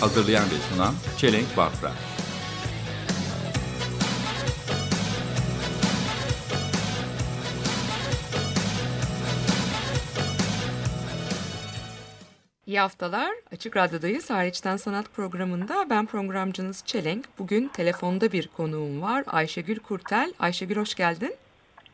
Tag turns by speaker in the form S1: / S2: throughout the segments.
S1: Hazırlayan ve sunan Çelenk Bafra
S2: İyi haftalar. Açık Radyo'dayız. Hariçten Sanat programında ben programcınız Çelenk. Bugün telefonda bir konuğum var. Ayşegül Kurtel. Ayşegül hoş geldin.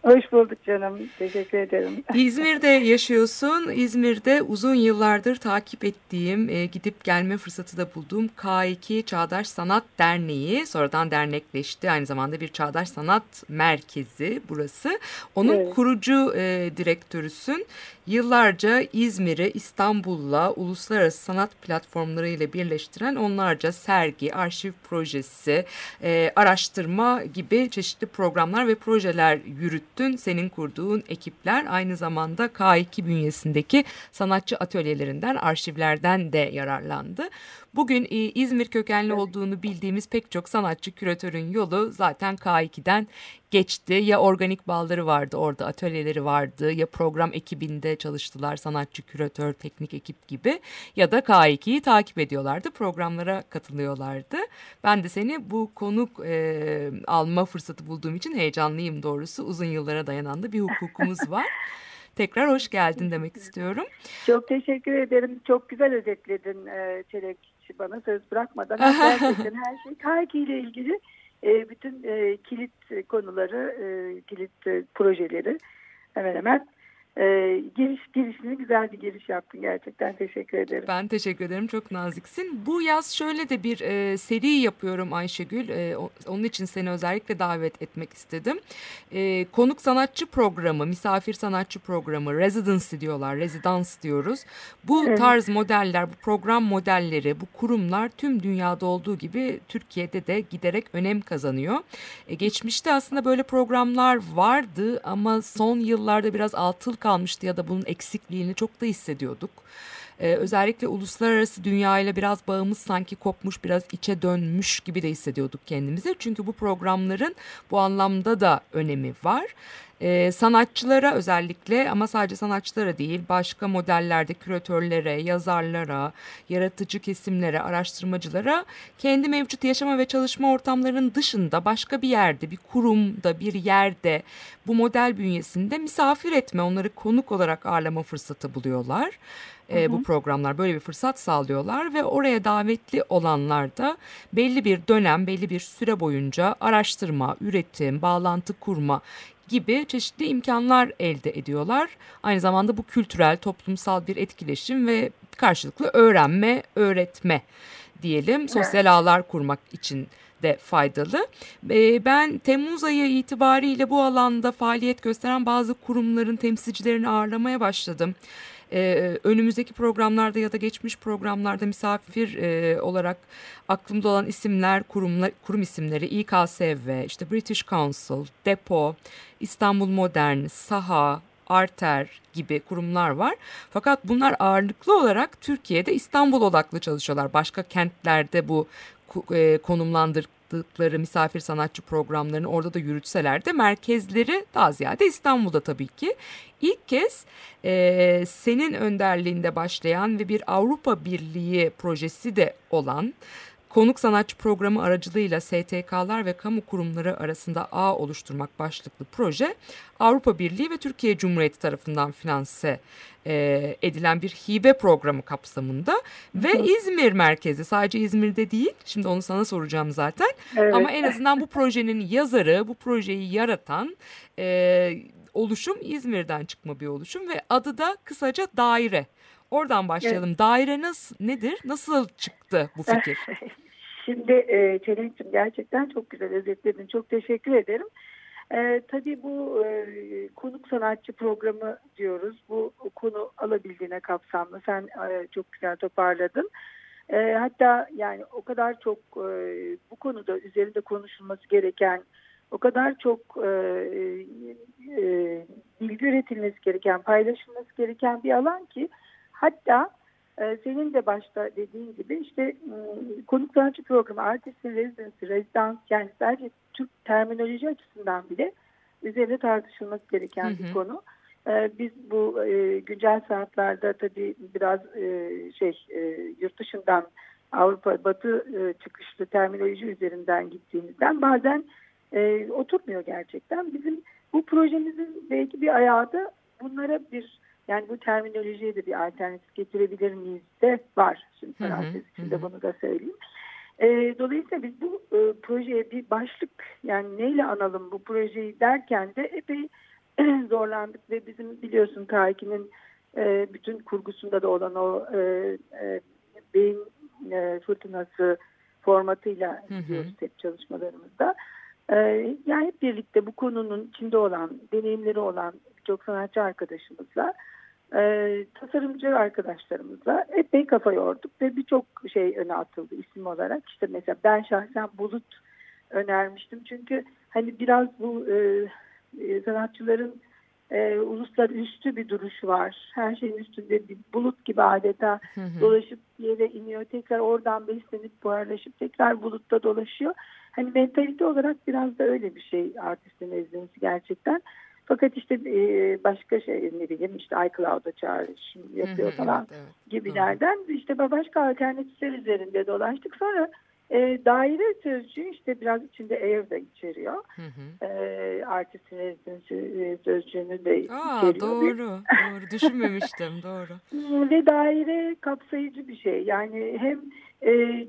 S3: Hoş bulduk canım. Teşekkür ederim.
S2: İzmir'de yaşıyorsun. İzmir'de uzun yıllardır takip ettiğim, e, gidip gelme fırsatı da bulduğum K2 Çağdaş Sanat Derneği. Sonradan dernekleşti. Aynı zamanda bir Çağdaş Sanat Merkezi burası. Onun
S3: Evet.
S2: kurucu e, direktörüsün. Yıllarca İzmir'i İstanbul'la uluslararası sanat platformları ile birleştiren onlarca sergi, arşiv projesi, e, araştırma gibi çeşitli programlar ve projeler yürüttün. Senin kurduğun ekipler aynı zamanda K2 bünyesindeki sanatçı atölyelerinden, arşivlerden de yararlandı. Bugün İzmir kökenli olduğunu bildiğimiz pek çok sanatçı küratörün yolu zaten K2'den geçti. Ya organik bağları vardı orada atölyeleri vardı ya program ekibinde çalıştılar sanatçı küratör teknik ekip gibi ya da K2'yi takip ediyorlardı programlara katılıyorlardı. Ben de seni bu konuk e, alma fırsatı bulduğum için heyecanlıyım doğrusu uzun yıllara dayanan da bir hukukumuz var. Tekrar hoş geldin demek istiyorum.
S3: Çok teşekkür ederim. Çok güzel özetledin e, Bana söz bırakmadan. Gerçekten her şey Kayki ile ilgili e, bütün e, kilit konuları, e, kilit e, projeleri hemen hemen e, giriş girişini güzel bir giriş yaptın gerçekten teşekkür ederim.
S2: Ben teşekkür ederim. Çok naziksin. Bu yaz şöyle de bir e, seri yapıyorum Ayşegül. E, onun için seni özellikle davet etmek istedim. E, konuk sanatçı programı, misafir sanatçı programı, residency diyorlar, rezidans diyoruz. Bu
S3: Evet.
S2: tarz modeller, bu program modelleri, bu kurumlar tüm dünyada olduğu gibi Türkiye'de de giderek önem kazanıyor. E, geçmişte aslında böyle programlar vardı ama son yıllarda biraz altıl kalmıştı ya da bunun eksikliğini çok da hissediyorduk. Ee, özellikle uluslararası dünyayla biraz bağımız sanki kopmuş, biraz içe dönmüş gibi de hissediyorduk kendimizi. Çünkü bu programların bu anlamda da önemi var. Ee, sanatçılara özellikle ama sadece sanatçılara değil başka modellerde küratörlere, yazarlara, yaratıcı kesimlere, araştırmacılara kendi mevcut yaşama ve çalışma ortamlarının dışında başka bir yerde, bir kurumda, bir yerde bu model bünyesinde misafir etme, onları konuk olarak ağırlama fırsatı buluyorlar. Ee, bu programlar böyle bir fırsat sağlıyorlar ve oraya davetli olanlar da belli bir dönem, belli bir süre boyunca araştırma, üretim, bağlantı kurma gibi çeşitli imkanlar elde ediyorlar. Aynı zamanda bu kültürel, toplumsal bir etkileşim ve karşılıklı öğrenme, öğretme diyelim sosyal ağlar kurmak için de faydalı. Ee, Ben Temmuz ayı itibariyle bu alanda faaliyet gösteren bazı kurumların temsilcilerini ağırlamaya başladım. Ee, önümüzdeki programlarda ya da geçmiş programlarda misafir e, olarak aklımda olan isimler, kurumlar, kurum isimleri İKSV, işte British Council, Depo, İstanbul Modern, Saha, Arter gibi kurumlar var. Fakat bunlar ağırlıklı olarak Türkiye'de İstanbul odaklı çalışıyorlar. Başka kentlerde bu e, konumlandırdıkları misafir sanatçı programlarını orada da yürütseler de merkezleri daha ziyade İstanbul'da tabii ki. İlk kez e, senin önderliğinde başlayan ve bir Avrupa Birliği projesi de olan konuk sanatçı programı aracılığıyla STK'lar ve kamu kurumları arasında ağ oluşturmak başlıklı proje Avrupa Birliği ve Türkiye Cumhuriyeti tarafından finanse e, edilen bir hibe programı kapsamında ve İzmir merkezi sadece İzmir'de değil şimdi onu sana soracağım zaten
S3: Evet.
S2: ama en azından bu projenin yazarı bu projeyi yaratan e, oluşum İzmir'den çıkma bir oluşum ve adı da kısaca daire. Oradan başlayalım. Daire nasıl nedir? Nasıl çıktı bu fikir?
S3: Şimdi e, Çelenk'cim gerçekten çok güzel özetledin. Çok teşekkür ederim. E, tabii bu e, konuk sanatçı programı diyoruz. Bu konu alabildiğine kapsamlı. Sen e, çok güzel toparladın. E, hatta yani o kadar çok e, bu konuda üzerinde konuşulması gereken, o kadar çok e, e, bilgi üretilmesi gereken, paylaşılması gereken bir alan ki hatta senin de başta dediğin gibi işte m, konuk sanatçı programı, artist residency, rezidans yani sadece Türk terminoloji açısından bile üzerinde tartışılması gereken
S2: Hı hı.
S3: bir konu. E, biz bu e, güncel saatlerde tabii biraz e, şey e, yurt dışından Avrupa Batı çıkışlı terminoloji üzerinden gittiğimizden bazen oturmuyor gerçekten. Bizim bu projemizin belki bir ayağı da bunlara bir yani bu terminolojiye de bir alternatif getirebilir miyiz de var. Şimdi parantez içinde bunu da söyleyeyim. E, dolayısıyla biz bu e, projeye bir başlık yani neyle analım bu projeyi derken de epey zorlandık ve bizim biliyorsun K2'nin e, bütün kurgusunda da olan o e, e, beyin e, fırtınası formatıyla gidiyoruz hep çalışmalarımızda. E, yani hep birlikte bu konunun içinde olan, deneyimleri olan birçok sanatçı arkadaşımızla, e, tasarımcı arkadaşlarımızla epey kafa yorduk ve birçok şey öne atıldı isim olarak. İşte mesela ben şahsen Bulut önermiştim. Çünkü hani biraz bu e, e, sanatçıların e, uluslararası bir duruşu var. Her şeyin üstünde bir bulut gibi adeta
S2: Hı hı.
S3: dolaşıp yere iniyor. Tekrar oradan beslenip buharlaşıp tekrar bulutta dolaşıyor. Hani mentalite olarak biraz da öyle bir şey artistin rezidansı gerçekten. Fakat işte e, başka şey ne bileyim işte iCloud'a çağrışım yapıyor falan
S2: evet, evet.
S3: gibilerden işte başka alternatifler üzerinde dolaştık. Sonra e, daire sözcüğü işte biraz içinde air da içeriyor.
S2: Hı hı.
S3: E, artistin e, sözcüğünü de
S2: Aa,
S3: içeriyor.
S2: doğru, doğru. Düşünmemiştim, doğru.
S3: Ve daire kapsayıcı bir şey. Yani hem e,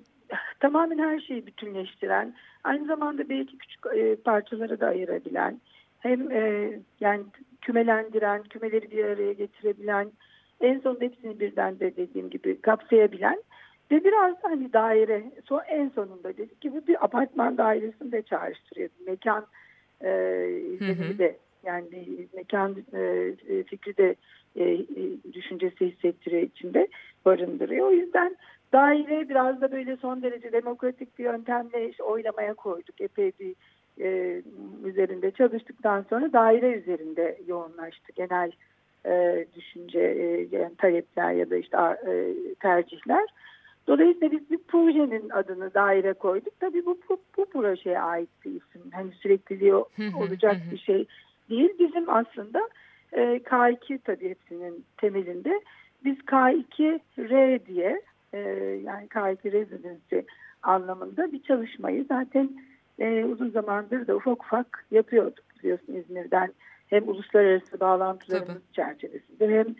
S3: tamamen her şeyi bütünleştiren, aynı zamanda belki küçük e, parçalara da ayırabilen, hem e, yani kümelendiren, kümeleri bir araya getirebilen, en son hepsini birden de dediğim gibi kapsayabilen ve biraz da hani daire, son, en sonunda dedik gibi bir apartman dairesini de çağrıştırıyor. Mekan e, izlenimi de yani bir mekan e, e, fikri de e, e, düşüncesi hissettiriyor içinde barındırıyor. O yüzden daire biraz da böyle son derece demokratik bir yöntemle işte oylamaya koyduk. Epey bir e, üzerinde çalıştıktan sonra daire üzerinde yoğunlaştı genel e, düşünce, e, yani talepler ya da işte e, tercihler. Dolayısıyla biz bir projenin adını daire koyduk. Tabii bu, bu, bu projeye ait bir isim. Hani sürekliliği olacak bir şey değil. Bizim aslında e, K2 tabii hepsinin temelinde biz K2R diye e, yani K2 Residency anlamında bir çalışmayı zaten e, uzun zamandır da ufak ufak yapıyorduk biliyorsun İzmir'den hem uluslararası bağlantılarımız
S2: Tabii.
S3: çerçevesinde hem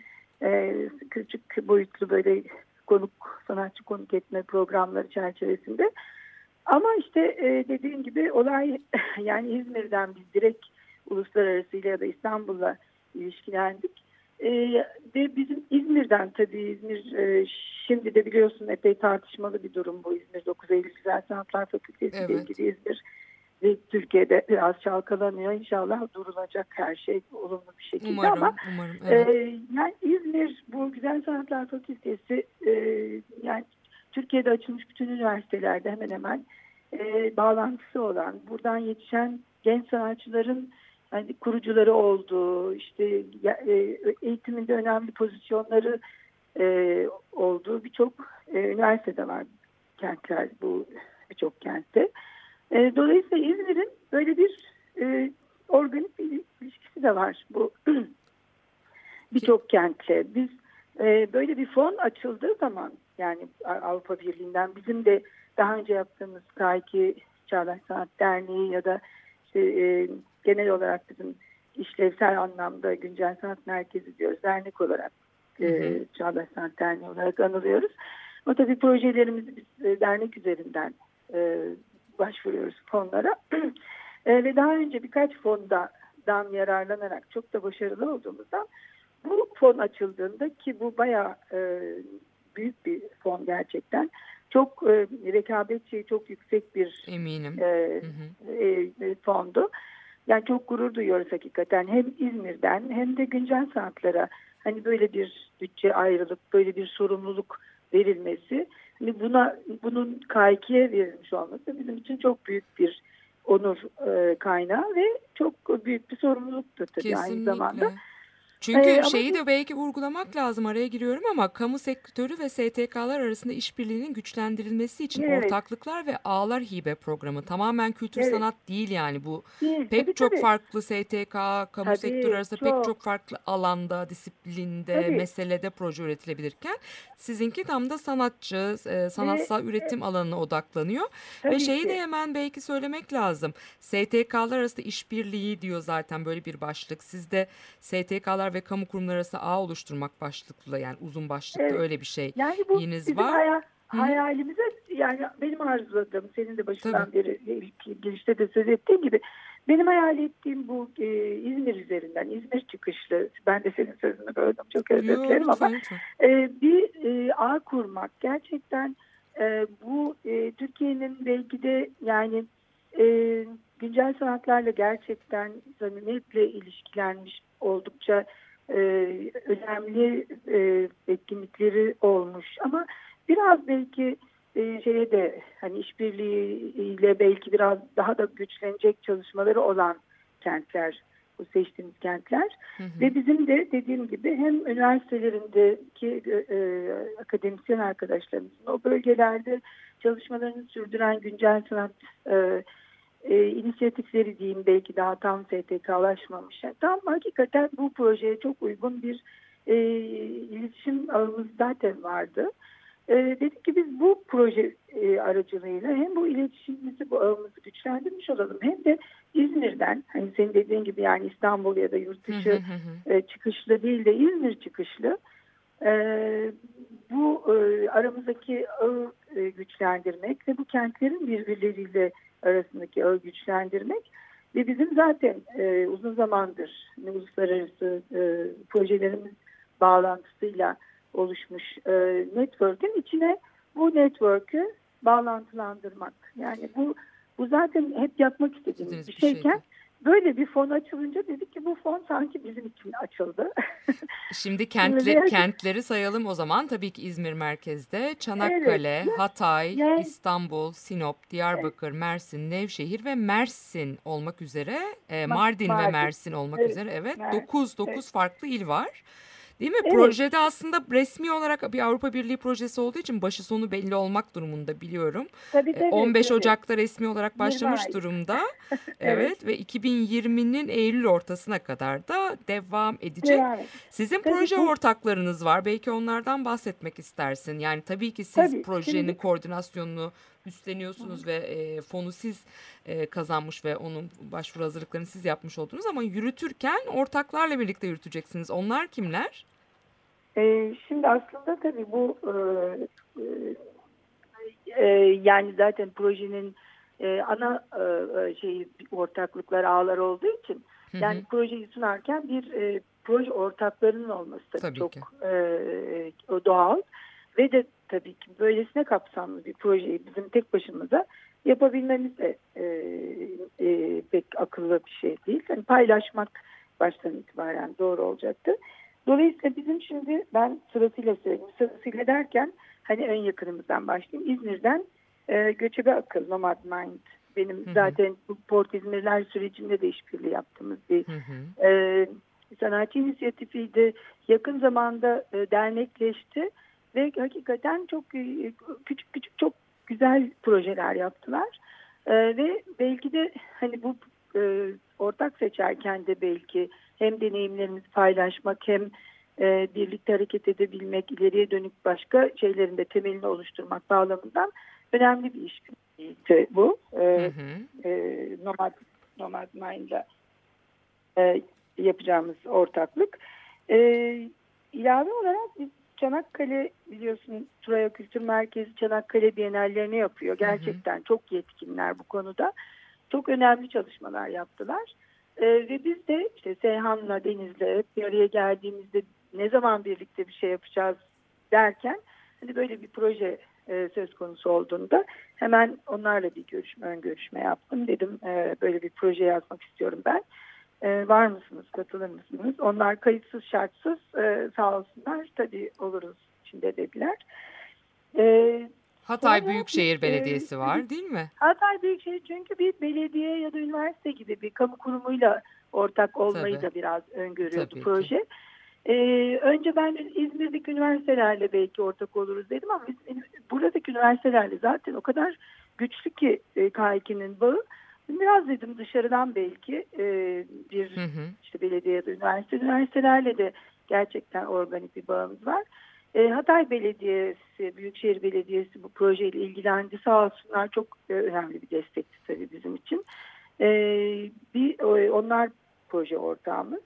S3: e, küçük boyutlu böyle konuk sanatçı konuk etme programları çerçevesinde ama işte e, dediğim gibi olay yani İzmir'den biz direkt uluslararası ile ya da İstanbul'la ilişkilendik. E, ve bizim İzmir'den tabii İzmir e, şimdi de biliyorsun epey tartışmalı bir durum bu İzmir 9 Eylül Güzel Sanatlar Fakültesi
S2: Evet.
S3: ilgili İzmir ve Türkiye'de biraz çalkalanıyor. İnşallah durulacak her şey olumlu bir şekilde
S2: Umarım,
S3: ama
S2: umarım. Evet.
S3: ee, yani İzmir bu Güzel Sanatlar Fakültesi e, yani Türkiye'de açılmış bütün üniversitelerde hemen hemen e, bağlantısı olan buradan yetişen genç sanatçıların hani kurucuları olduğu işte e, eğitiminde önemli pozisyonları e, olduğu birçok e, üniversitede var kentler bu birçok kentte. E, dolayısıyla İzmir'in böyle bir e, organik bir ilişkisi de var bu birçok kentle. Biz böyle bir fon açıldığı zaman yani Avrupa Birliği'nden bizim de daha önce yaptığımız K2 Çağdaş Sanat Derneği ya da işte, e, genel olarak bizim işlevsel anlamda Güncel Sanat Merkezi diyoruz dernek olarak e,
S2: Hı.
S3: Çağdaş Sanat Derneği olarak anılıyoruz. Ama tabii projelerimizi biz e, dernek üzerinden e, başvuruyoruz fonlara. E, ve daha önce birkaç fondan yararlanarak çok da başarılı olduğumuzdan bu fon açıldığında ki bu bayağı e, büyük bir fon gerçekten. Çok e, rekabetçi, çok yüksek bir
S2: Eminim.
S3: e,
S2: Hı hı.
S3: e, fondu. Yani çok gurur duyuyoruz hakikaten. Hem İzmir'den hem de güncel sanatlara hani böyle bir bütçe ayrılıp böyle bir sorumluluk verilmesi hani buna bunun KİK'ye verilmiş olması bizim için çok büyük bir onur e, kaynağı ve çok büyük bir sorumluluktur tabii aynı zamanda.
S2: Çünkü
S3: Ee,
S2: şeyi de belki vurgulamak lazım araya giriyorum ama kamu sektörü ve STK'lar arasında işbirliğinin güçlendirilmesi için
S3: Evet.
S2: ortaklıklar ve ağlar hibe programı tamamen kültür
S3: Evet.
S2: sanat değil yani bu
S3: Değil,
S2: pek
S3: tabii,
S2: çok
S3: tabii.
S2: farklı STK, kamu
S3: Tabii,
S2: sektörü arasında pek
S3: çok.
S2: çok farklı alanda, disiplinde,
S3: Tabii.
S2: meselede proje üretilebilirken sizinki tam da sanatçı, e, sanatsal üretim alanına odaklanıyor. Ve şeyi
S3: ki.
S2: de hemen belki söylemek lazım. STK'lar arasında işbirliği diyor zaten böyle bir başlık. Siz de STK'lar ve kamu kurumları arasında ağ oluşturmak başlıklı yani uzun başlıklı
S3: Evet.
S2: öyle bir şey.
S3: Yani bu bizim
S2: var.
S3: haya-
S2: Hı.
S3: hayalimize yani benim arzuladığım senin de başından
S2: Tabii.
S3: beri girişte de söz ettiğin gibi benim hayal ettiğim bu e, İzmir üzerinden İzmir çıkışlı ben de senin sözünü böldüm çok özür dilerim ama e, bir e, ağ kurmak gerçekten e, bu e, Türkiye'nin belki de yani e, güncel sanatlarla gerçekten samimiyetle ilişkilenmiş oldukça e, önemli e, etkinlikleri olmuş ama biraz belki e, şeye de hani işbirliğiyle belki biraz daha da güçlenecek çalışmaları olan kentler bu seçtiğimiz kentler
S2: Hı hı.
S3: ve bizim de dediğim gibi hem üniversitelerindeki e, akademisyen arkadaşlarımızın o bölgelerde çalışmalarını sürdüren güncel sanat e, e, inisiyatifleri diyeyim belki daha tam STK'laşmamış. Yani tam hakikaten bu projeye çok uygun bir e, iletişim ağımız zaten vardı. E, dedik ki biz bu proje e, aracılığıyla hem bu iletişimimizi, bu ağımızı güçlendirmiş olalım hem de İzmir'den hani senin dediğin gibi yani İstanbul ya da yurt dışı e, çıkışlı değil de İzmir çıkışlı e, bu e, aramızdaki ağı e, güçlendirmek ve bu kentlerin birbirleriyle arasındaki ağı güçlendirmek ve bizim zaten e, uzun zamandır uluslararası e, projelerimiz bağlantısıyla oluşmuş e, network'ün içine bu network'ü bağlantılandırmak. Yani bu bu zaten hep yapmak istediğimiz
S2: bir şeydi.
S3: şeyken böyle bir fon açılınca dedik ki bu fon sanki bizim için açıldı.
S2: Şimdi kentli,
S3: Evet.
S2: kentleri sayalım o zaman. Tabii ki İzmir merkezde, Çanakkale,
S3: Evet.
S2: Hatay,
S3: Yani-
S2: İstanbul, Sinop, Diyarbakır, Mersin, Nevşehir ve Mersin olmak üzere, e, Mardin ve
S3: Mardin.
S2: Mersin olmak
S3: Evet,
S2: üzere evet
S3: Mersin,
S2: 9 9
S3: evet.
S2: farklı il var. Değil mi?
S3: Evet.
S2: Projede aslında resmi olarak bir Avrupa Birliği projesi olduğu için başı sonu belli olmak durumunda biliyorum.
S3: tabii,
S2: E,
S3: tabii,
S2: 15
S3: tabii.
S2: Ocak'ta resmi olarak başlamış
S3: ay.
S2: durumda. evet. ve 2020'nin Eylül ortasına kadar da devam edecek.
S3: Devam et.
S2: Sizin
S3: Tabii
S2: proje
S3: bu-
S2: ortaklarınız var. Belki onlardan bahsetmek istersin. Yani tabii ki siz
S3: Tabii,
S2: projenin
S3: şimdi-
S2: koordinasyonunu üstleniyorsunuz ve e, fonu siz e, kazanmış ve onun başvuru hazırlıklarını siz yapmış oldunuz ama yürütürken ortaklarla birlikte yürüteceksiniz. Onlar kimler?
S3: Ee, şimdi aslında tabii bu e, e, e, yani zaten projenin e, ana e, e, şeyi ortaklıklar ağlar olduğu için
S2: Hı hı.
S3: yani projeyi sunarken bir e, proje ortaklarının olması tabii,
S2: Tabii
S3: çok
S2: ki.
S3: e, e, doğal ve de tabii ki böylesine kapsamlı bir projeyi bizim tek başımıza yapabilmemiz de e, e, pek akıllı bir şey değil. Yani paylaşmak baştan itibaren doğru olacaktı. Dolayısıyla bizim şimdi ben sırasıyla söyleyeyim. Sırasıyla derken hani en yakınımızdan başlayayım. İzmir'den e, Göçebe Akıl, Nomad Mind. Benim
S2: Hı hı.
S3: zaten bu Port İzmirler sürecinde de işbirliği yaptığımız bir
S2: Hı hı.
S3: e, sanatçı inisiyatifiydi. Yakın zamanda e, dernekleşti ve hakikaten çok e, küçük küçük çok güzel projeler yaptılar. E, ve belki de hani bu e, ortak seçerken de belki hem deneyimlerimizi paylaşmak hem e, birlikte hareket edebilmek, ileriye dönük başka şeylerin de temelini oluşturmak bağlamından önemli bir işbirliğiydi bu. E,
S2: Hı hı.
S3: e, Nomad, Nomad Mind'la e, yapacağımız ortaklık. E, ilave olarak biz Çanakkale biliyorsun Turaya Kültür Merkezi Çanakkale Bienallerini yapıyor. Gerçekten çok yetkinler bu konuda. Çok önemli çalışmalar yaptılar. E, ve biz de işte Seyhan'la Deniz'le bir araya geldiğimizde ne zaman birlikte bir şey yapacağız derken hani böyle bir proje e, söz konusu olduğunda hemen onlarla bir görüşme, ön görüşme yaptım. Dedim e, böyle bir proje yazmak istiyorum ben. E, var mısınız, katılır mısınız? Onlar kayıtsız şartsız e, sağ olsunlar tabii oluruz içinde dediler. E,
S2: Hatay
S3: Sonra,
S2: Büyükşehir
S3: e,
S2: Belediyesi var değil mi?
S3: Hatay Büyükşehir çünkü bir belediye ya da üniversite gibi bir kamu kurumuyla ortak olmayı
S2: Tabii.
S3: da biraz öngörüyordu
S2: Tabii ki.
S3: proje. Ee, önce ben İzmir'deki üniversitelerle belki ortak oluruz dedim ama biz, buradaki üniversitelerle zaten o kadar güçlü ki e, K2'nin bağı. Biraz dedim dışarıdan belki e, bir
S2: Hı hı.
S3: işte belediye ya da üniversite üniversitelerle de gerçekten organik bir bağımız var. E, Hatay Belediyesi, Büyükşehir Belediyesi bu projeyle ilgilendi. Sağ olsunlar çok e, önemli bir destekti tabii bizim için. E, bir Onlar proje ortağımız.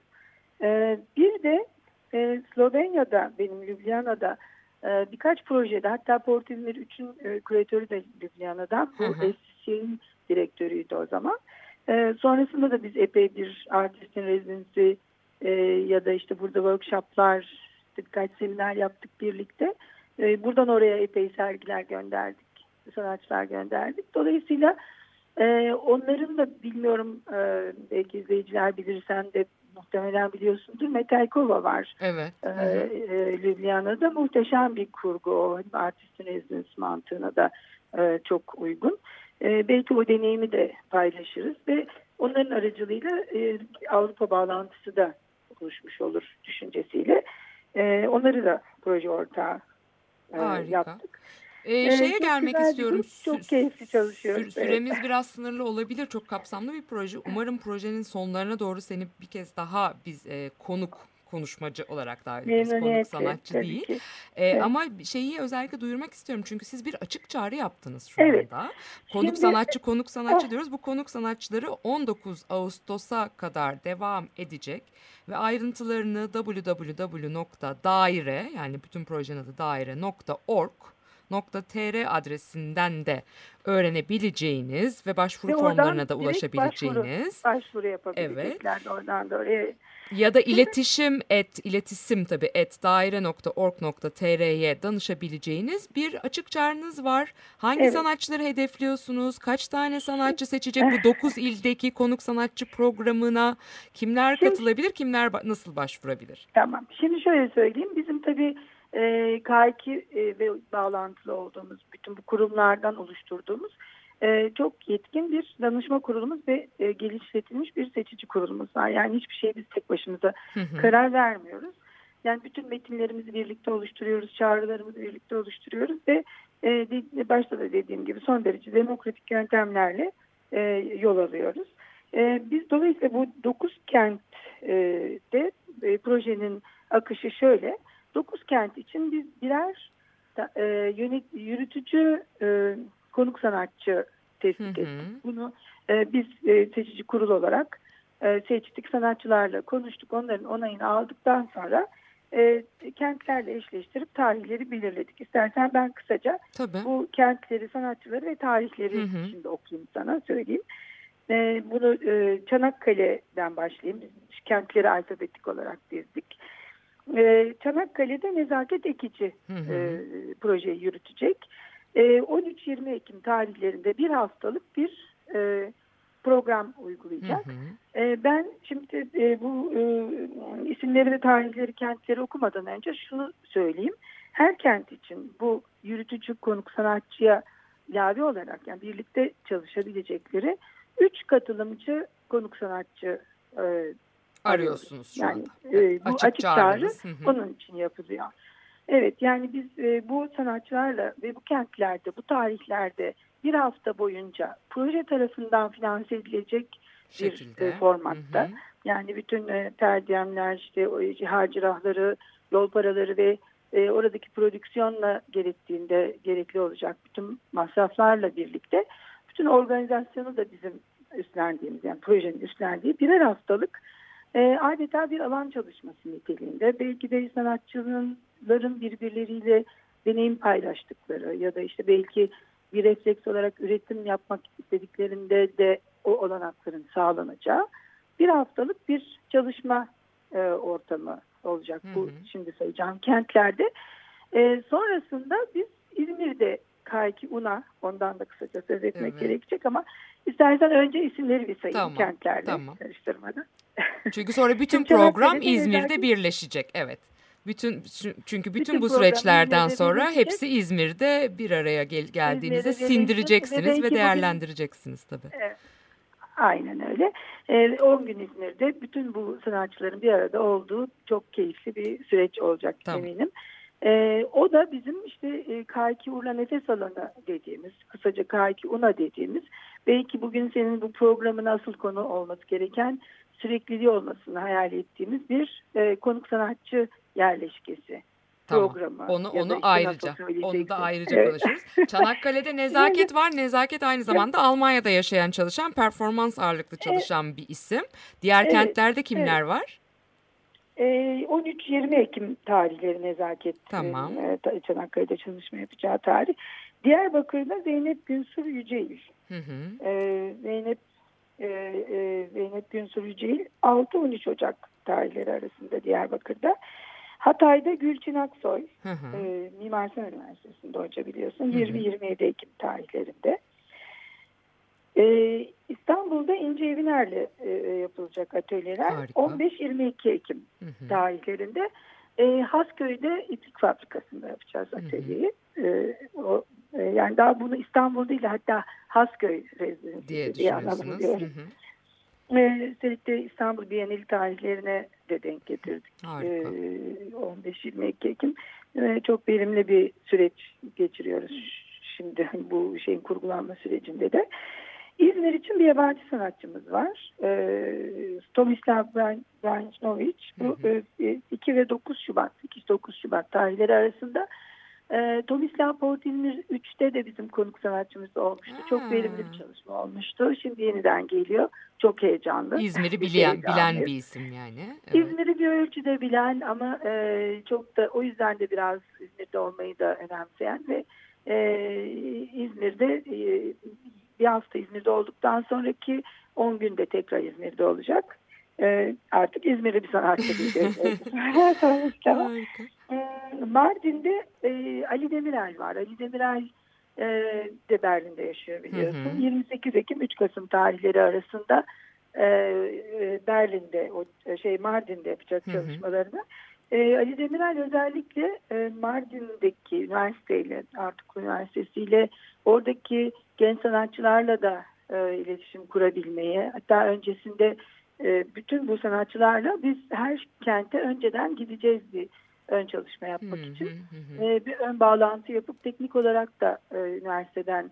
S3: E, bir de e, Slovenya'da, benim Ljubljana'da e, birkaç projede hatta Porto İzmir 3'ün e, küratörü de Ljubljana'dan. Bu
S2: Hı hı.
S3: Direktörüydü o zaman. E, sonrasında da biz epey bir artistin rezidensi e, ya da işte burada workshoplar, birkaç seminer yaptık birlikte. E, buradan oraya epey sergiler gönderdik, sanatçılar gönderdik. Dolayısıyla e, onların da bilmiyorum e, belki izleyiciler bilir sen de muhtemelen biliyorsundur. Metaykova var.
S2: Evet.
S3: E,
S2: hı.
S3: e, Ljubljana'da muhteşem bir kurgu o. Artistin residence mantığına da e, çok uygun. E, belki o deneyimi de paylaşırız ve onların aracılığıyla e, Avrupa bağlantısı da oluşmuş olur düşüncesiyle. E, onları da proje ortağı e,
S2: Harika.
S3: yaptık.
S2: Ee,
S3: Evet,
S2: şeye gelmek istiyorum.
S3: çok keyifli çalışıyoruz,
S2: sü-
S3: evet.
S2: Süremiz biraz sınırlı olabilir. Çok kapsamlı bir proje. Umarım projenin sonlarına doğru seni bir kez daha biz e, konuk konuşmacı olarak davet ederiz. Konuk
S3: Memnuniyetle,
S2: sanatçı
S3: tabii
S2: değil.
S3: ki.
S2: E,
S3: Evet.
S2: Ama şeyi özellikle duyurmak istiyorum. Çünkü siz bir açık çağrı yaptınız şu
S3: Evet.
S2: anda. Konuk
S3: Şimdi-
S2: sanatçı, konuk sanatçı
S3: Ah.
S2: diyoruz. Bu konuk sanatçıları 19 Ağustos'a kadar devam edecek. Ve ayrıntılarını www.daire yani bütün projenin adı daire.org .tr adresinden de öğrenebileceğiniz ve başvuru
S3: Ve
S2: formlarına da ulaşabileceğiniz
S3: Başvuru, başvuru yapabilecekler de oradan da oraya.
S2: ya da iletişim et iletişim tabi et daire.org.tr'ye danışabileceğiniz bir açık çağrınız var. Hangi
S3: Evet.
S2: sanatçıları hedefliyorsunuz? Kaç tane sanatçı seçecek bu 9 ildeki konuk sanatçı programına? Kimler
S3: Şimdi-
S2: katılabilir? Kimler nasıl başvurabilir?
S3: Tamam. Şimdi şöyle söyleyeyim. Bizim tabii e, K2 e, ve bağlantılı olduğumuz bütün bu kurumlardan oluşturduğumuz e, çok yetkin bir danışma kurulumuz ve e, geliştirilmiş bir seçici kurulumuz var. Yani hiçbir şey biz tek başımıza
S2: Hı hı.
S3: karar vermiyoruz. Yani bütün metinlerimizi birlikte oluşturuyoruz, çağrılarımızı birlikte oluşturuyoruz ve e, başta da dediğim gibi son derece demokratik yöntemlerle e, yol alıyoruz. E, biz dolayısıyla bu 9 kentte e, projenin akışı şöyle. 9 kent için biz birer e, yönet, yürütücü e, konuk sanatçı tespit
S2: Hı hı.
S3: ettik. Bunu e, biz e, seçici kurul olarak e, seçtik sanatçılarla konuştuk. Onların onayını aldıktan sonra e, kentlerle eşleştirip tarihleri belirledik. İstersen ben kısaca
S2: Tabii.
S3: bu kentleri, sanatçıları ve tarihleri
S2: Hı hı.
S3: şimdi okuyayım sana söyleyeyim. E, bunu e, Çanakkale'den başlayayım. Biz kentleri alfabetik olarak dizdik. E, Çanakkale'de Nezaket Ekici
S2: Hı hı.
S3: e, projeyi yürütecek. E, 13-20 Ekim tarihlerinde bir haftalık bir e, program uygulayacak.
S2: Hı hı.
S3: E, ben şimdi e, bu e, isimleri ve tarihleri, kentleri okumadan önce şunu söyleyeyim. Her kent için bu yürütücü konuk sanatçıya ilave olarak yani birlikte çalışabilecekleri üç katılımcı konuk sanatçı e,
S2: Arıyorsunuz şu
S3: yani
S2: anda.
S3: e, bu
S2: Açık
S3: açık, çağrı onun için yapılıyor. Evet yani biz e, bu sanatçılarla ve bu kentlerde, bu tarihlerde bir hafta boyunca proje tarafından finanse edilecek bir e, formatta.
S2: Hı hı.
S3: Yani bütün e, perdiyemler, işte o harcırahları, yol paraları ve e, oradaki prodüksiyonla gerektiğinde gerekli olacak bütün masraflarla birlikte bütün organizasyonu da bizim üstlendiğimiz yani projenin üstlendiği birer haftalık e, adeta bir alan çalışması niteliğinde. Belki de sanatçıların birbirleriyle deneyim paylaştıkları ya da işte belki bir refleks olarak üretim yapmak istediklerinde de o olanakların sağlanacağı bir haftalık bir çalışma e, ortamı olacak
S2: Hı
S3: bu
S2: hı.
S3: şimdi sayacağım kentlerde. E, sonrasında biz İzmir'de K2 UNA ondan da kısaca söz etmek
S2: Evet.
S3: gerekecek ama istersen önce isimleri bir sayayım
S2: Tamam,
S3: kentlerle
S2: tamam.
S3: karıştırmadan.
S2: Çünkü sonra bütün program İzmir'de birleşecek. Evet. Bütün çünkü bütün,
S3: Bütün
S2: bu süreçlerden sonra hepsi İzmir'de bir araya gel, geldiğinizde
S3: İzmir'de ve
S2: sindireceksiniz ve
S3: bugün-
S2: değerlendireceksiniz tabii.
S3: Aynen öyle. Ee, 10 gün İzmir'de bütün bu sanatçıların bir arada olduğu çok keyifli bir süreç olacak
S2: Tamam.
S3: eminim. Ee, o da bizim işte e, K2 Urla Nefes Alanı dediğimiz, kısaca K2 UNA dediğimiz, belki bugün senin bu programın asıl konu olması gereken sürekliliği olmasını hayal ettiğimiz bir e, konuk sanatçı yerleşkesi
S2: Tamam.
S3: programı.
S2: Onu onu
S3: işte
S2: ayrıca onu da ayrıca
S3: Evet.
S2: konuşuruz. Çanakkale'de nezaket var. Nezaket aynı zamanda Almanya'da yaşayan çalışan, performans ağırlıklı çalışan bir isim. Diğer
S3: Evet,
S2: kentlerde kimler var?
S3: Ee, 13-20 Ekim tarihleri nezaket
S2: Tamam.
S3: e, Çanakkale'de çalışma yapacağı tarih. Diyarbakır'da Zeynep Günsur Yüceil.
S2: Hı hı.
S3: Ee, Zeynep e, e, Zeynep Günsur Yüceil 6-13 Ocak tarihleri arasında Diyarbakır'da. Hatay'da Gülçin Aksoy,
S2: Hı hı.
S3: e, Mimar Sinan Üniversitesi'nde hoca biliyorsun.
S2: Hı hı.
S3: 20-27 Ekim tarihlerinde. Ee, İstanbul'da İnce Eviner'le e, yapılacak atölyeler
S2: Harika.
S3: 15-22 Ekim
S2: Hı hı.
S3: tarihlerinde e, Hasköy'de iplik fabrikasında yapacağız
S2: hı.
S3: atölyeyi. E, o, e, yani daha bunu İstanbul değil hatta Hasköy rezidansı
S2: diye
S3: diye
S2: hı.
S3: E, de İstanbul Bienali tarihlerine de denk getirdik.
S2: Harika.
S3: E, 15-22 Ekim. E, çok verimli bir süreç geçiriyoruz şimdi bu şeyin kurgulanma sürecinde de. İzmir için bir yabancı sanatçımız var. E, Tomislav Branjnovic. Bu
S2: Hı
S3: e, 2 ve 9 Şubat, 8-9 Şubat tarihleri arasında e, Tomislav Portin'in 3'te de bizim konuk sanatçımız olmuştu.
S2: Aa.
S3: Çok verimli bir çalışma olmuştu. Şimdi yeniden geliyor. Çok heyecanlı.
S2: İzmir'i bilen, bilen bir isim yani. Evet.
S3: İzmir'i bir ölçüde bilen ama e, çok da o yüzden de biraz İzmir'de olmayı da önemseyen ve e, İzmir'de e, bir hafta İzmir'de olduktan sonraki 10 günde tekrar İzmir'de olacak. E, artık İzmir'e bir sanatçı diyeceğiz. Tamam.
S2: Harika.
S3: E, Mardin'de e, Ali Demirel var. Ali Demirel e, de Berlin'de yaşıyor biliyorsun.
S2: Hı hı.
S3: 28 Ekim 3 Kasım tarihleri arasında e, Berlin'de o şey Mardin'de yapacak
S2: Hı hı.
S3: çalışmalarını. E, Ali Demirel özellikle e, Mardin'deki üniversiteyle artık üniversitesiyle oradaki genç sanatçılarla da e, iletişim kurabilmeyi hatta öncesinde e, bütün bu sanatçılarla biz her kente önceden gideceğiz bir ön çalışma yapmak
S2: Hı
S3: için
S2: hı hı hı.
S3: e, bir ön bağlantı yapıp teknik olarak da e, üniversiteden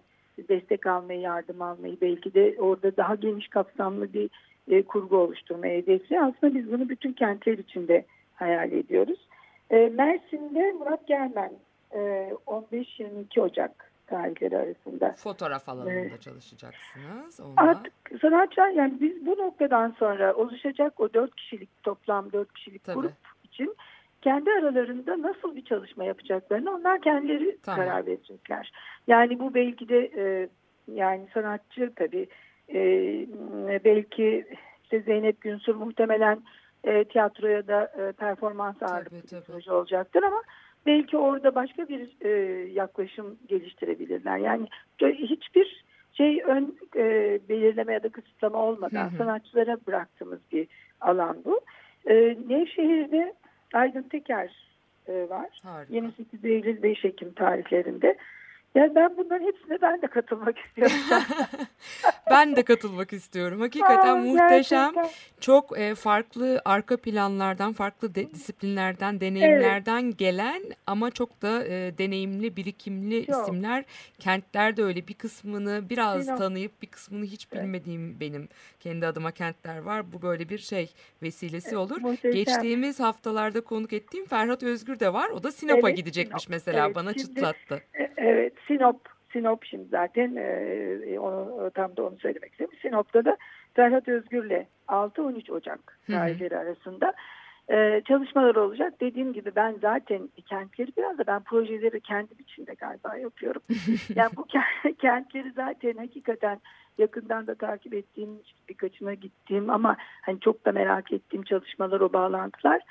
S3: destek almayı, yardım almayı belki de orada daha geniş kapsamlı bir e, kurgu oluşturmayı hedefli. Aslında biz bunu bütün kentler içinde hayal ediyoruz. E, Mersin'de Murat Germen e, 15-22 Ocak tarihleri arasında
S2: Fotoğraf alanında
S3: Evet.
S2: çalışacaksınız. Onunla.
S3: Artık sanatçılar yani biz bu noktadan sonra oluşacak o dört kişilik toplam dört kişilik
S2: Tabii.
S3: grup için kendi aralarında nasıl bir çalışma yapacaklarını onlar kendileri
S2: Tamam.
S3: karar verecekler. Yani bu belki de e, yani sanatçı tabii e, belki işte Zeynep Günsur muhtemelen e, tiyatroya da e, performans ağırlıklı bir
S2: tabii.
S3: proje olacaktır ama belki orada başka bir e, yaklaşım geliştirebilirler. Yani hiçbir şey ön e, belirleme ya da kısıtlama olmadan
S2: Hı hı.
S3: sanatçılara bıraktığımız bir alan bu. E, Nevşehir'de Aydın Teker e, var.
S2: Harika.
S3: 28 Eylül 5 Ekim tarihlerinde. Ya ben bunların hepsine ben de katılmak istiyorum.
S2: ben de katılmak istiyorum. Hakikaten
S3: Aa,
S2: muhteşem.
S3: gerçekten.
S2: Çok e, farklı arka planlardan, farklı de- disiplinlerden, deneyimlerden gelen ama çok da e, deneyimli, birikimli
S3: Çok.
S2: isimler. Kentlerde öyle bir kısmını biraz
S3: Sinop.
S2: tanıyıp bir kısmını hiç
S3: Evet.
S2: bilmediğim benim kendi adıma kentler var. Bu böyle bir şey vesilesi olur.
S3: Muhteşem.
S2: Geçtiğimiz haftalarda konuk ettiğim Ferhat Özgür de var. O da Sinop'a
S3: Evet,
S2: gidecekmiş
S3: Sinop.
S2: mesela
S3: Evet,
S2: bana
S3: şimdi-
S2: çıtlattı.
S3: E, Evet, Sinop, Sinop şimdi zaten e, onu tam da onu söylemek istedim. Sinop'ta da Ferhat Özgür'le 6-13 Ocak tarihleri arasında e, çalışmalar olacak. Dediğim gibi ben zaten kentleri biraz da ben projeleri kendim içinde galiba yapıyorum. yani bu ke- kentleri zaten hakikaten yakından da takip ettiğim, birkaçına gittiğim ama hani çok da merak ettiğim çalışmalar, o bağlantılar.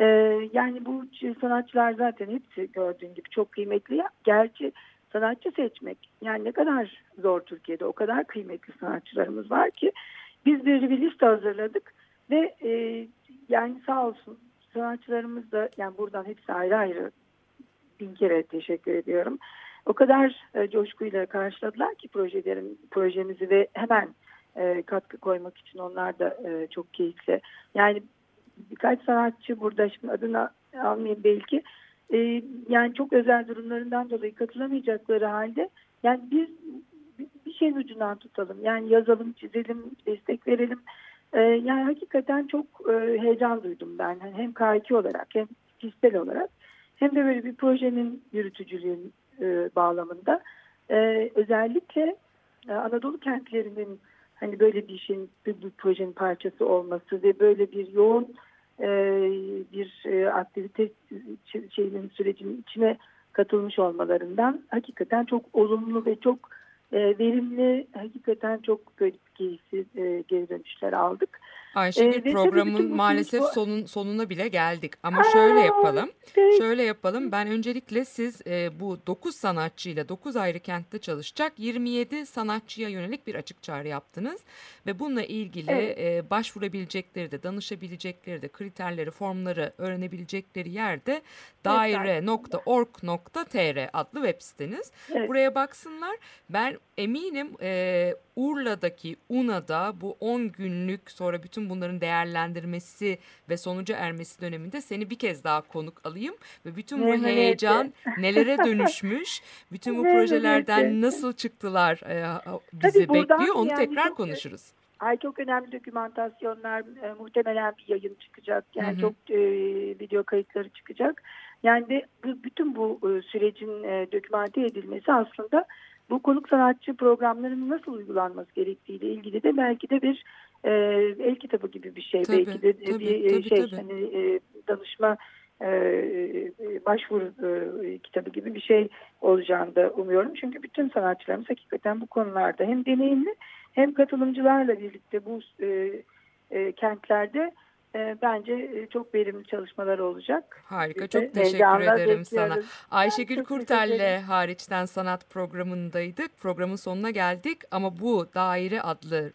S3: E, yani bu sanatçılar zaten hepsi gördüğün gibi çok kıymetli. Gerçi sanatçı seçmek yani ne kadar zor Türkiye'de o kadar kıymetli sanatçılarımız var ki biz bir, bir liste hazırladık ve e, yani sağ olsun sanatçılarımız da yani buradan hepsi ayrı ayrı bin kere teşekkür ediyorum. O kadar e, coşkuyla karşıladılar ki projelerin projemizi ve hemen e, katkı koymak için onlar da e, çok keyifli. Yani birkaç sanatçı burada şimdi adını almayayım belki e, yani çok özel durumlarından dolayı katılamayacakları halde yani biz bir şeyin ucundan tutalım. Yani yazalım, çizelim, destek verelim. E, yani hakikaten çok e, heyecan duydum ben. Yani hem K2 olarak hem kişisel olarak hem de böyle bir projenin yürütücülüğü e, bağlamında. E, özellikle e, Anadolu kentlerinin hani böyle bir işin bir, bir projenin parçası olması ve böyle bir yoğun e, bir e, aktivite şeyinin sürecinin içine katılmış olmalarından hakikaten çok olumlu ve çok e, verimli hakikaten çok keyifli e, geri dönüşler aldık.
S2: Ayşegül
S3: Ee,
S2: programın maalesef bu... sonun sonuna bile geldik. Ama Aa, şöyle yapalım. Peki. Şöyle yapalım. Ben öncelikle siz e, bu 9 sanatçıyla 9 ayrı kentte çalışacak 27 sanatçıya yönelik bir açık çağrı yaptınız ve bununla ilgili evet. e, başvurabilecekleri de danışabilecekleri de kriterleri, formları öğrenebilecekleri yerde daire.org.tr adlı web siteniz. Evet. Buraya baksınlar. Ben eminim e, Urla'daki UNA'da bu 10 günlük sonra bütün bunların değerlendirmesi ve sonuca ermesi döneminde seni bir kez daha konuk alayım ve bütün bu heyecan nelere dönüşmüş, bütün bu projelerden nasıl çıktılar e, bizi Tabii bekliyor onu yani tekrar konuşuruz.
S3: Ay çok önemli dokümantasyonlar e, muhtemelen bir yayın çıkacak. Yani hı hı. çok e, video kayıtları çıkacak. Yani de bu, bütün bu e, sürecin e, dokümante edilmesi aslında bu konuk sanatçı programlarının nasıl uygulanması gerektiğiyle ilgili de belki de bir e, el kitabı gibi bir şey.
S2: Tabii,
S3: belki de
S2: tabii,
S3: bir
S2: tabii,
S3: şey
S2: tabii.
S3: hani e, danışma e, başvuru e, kitabı gibi bir şey olacağını da umuyorum. Çünkü bütün sanatçılarımız hakikaten bu konularda hem deneyimli hem katılımcılarla birlikte bu e, e, kentlerde e, bence e, çok verimli çalışmalar olacak.
S2: Harika çok teşekkür ederim sana. Ayşegül Kurtel'le hariçten sanat programındaydık. Programın sonuna geldik ama bu daire adlı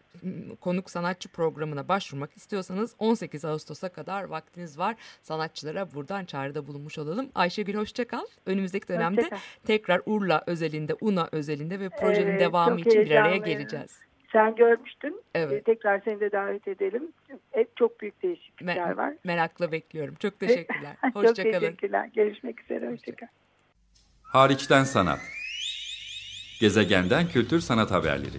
S2: konuk sanatçı programına başvurmak istiyorsanız 18 Ağustos'a kadar vaktiniz var. Sanatçılara buradan çağrıda bulunmuş olalım. Ayşegül hoşçakal. Önümüzdeki dönemde hoşçakal. tekrar Urla özelinde, UNA özelinde ve projenin evet, devamı için bir araya geleceğiz.
S3: Sen görmüştün. Evet. Ee, tekrar seni de davet edelim. Hep çok büyük değişiklikler Me var.
S2: Merakla bekliyorum. Çok teşekkürler. Hoşçakalın.
S3: çok teşekkürler. Görüşmek üzere. Hoşçakal.
S1: Hariçten sanat. Gezegenden kültür sanat haberleri.